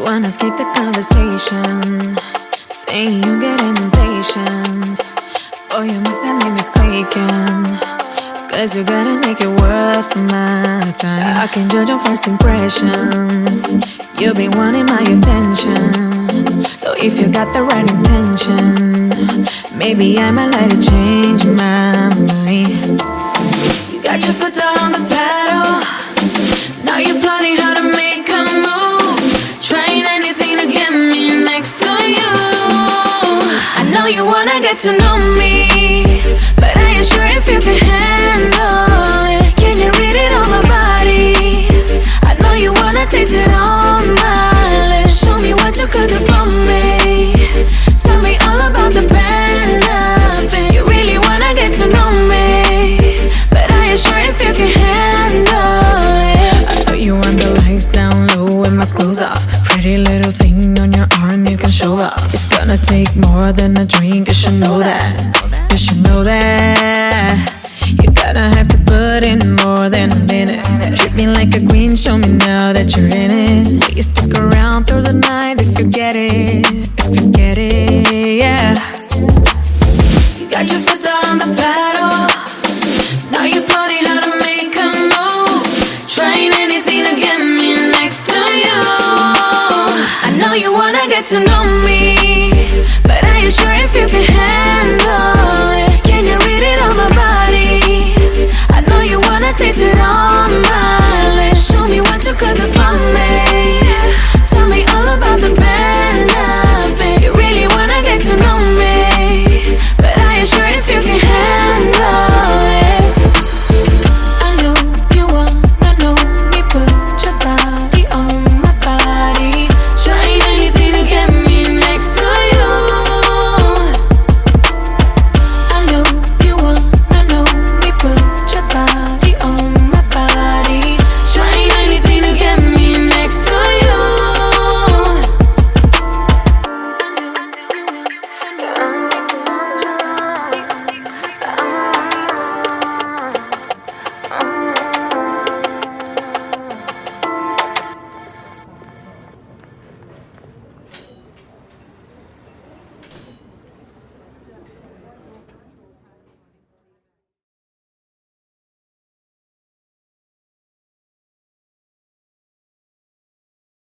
wanna skip the conversation. Saying you getting impatient. Oh, you must have made mistaken. Cause you gotta make it worth my time. I can judge your first impressions. You've been wanting my attention. So if you got the right intention, maybe I might like to change my mind. You got your foot on the pedal. Now you're plotting get to know me, but I ain't sure if you can handle it. Can you read it on my body? I know you wanna taste it on my lips. Show me what you could do for me. Tell me all about the benefits. You really wanna get to know me, but I ain't sure if you can handle it. I know you want the lights down low with my clothes off. Pretty little thing on your arm you can show off. It's gonna take more than a drink, you should know that. You should know that. You gotta have to put in more than a minute. Treat me like a queen, show me now that you're in it. Will you stick around through the night if you get it? If you get it. to know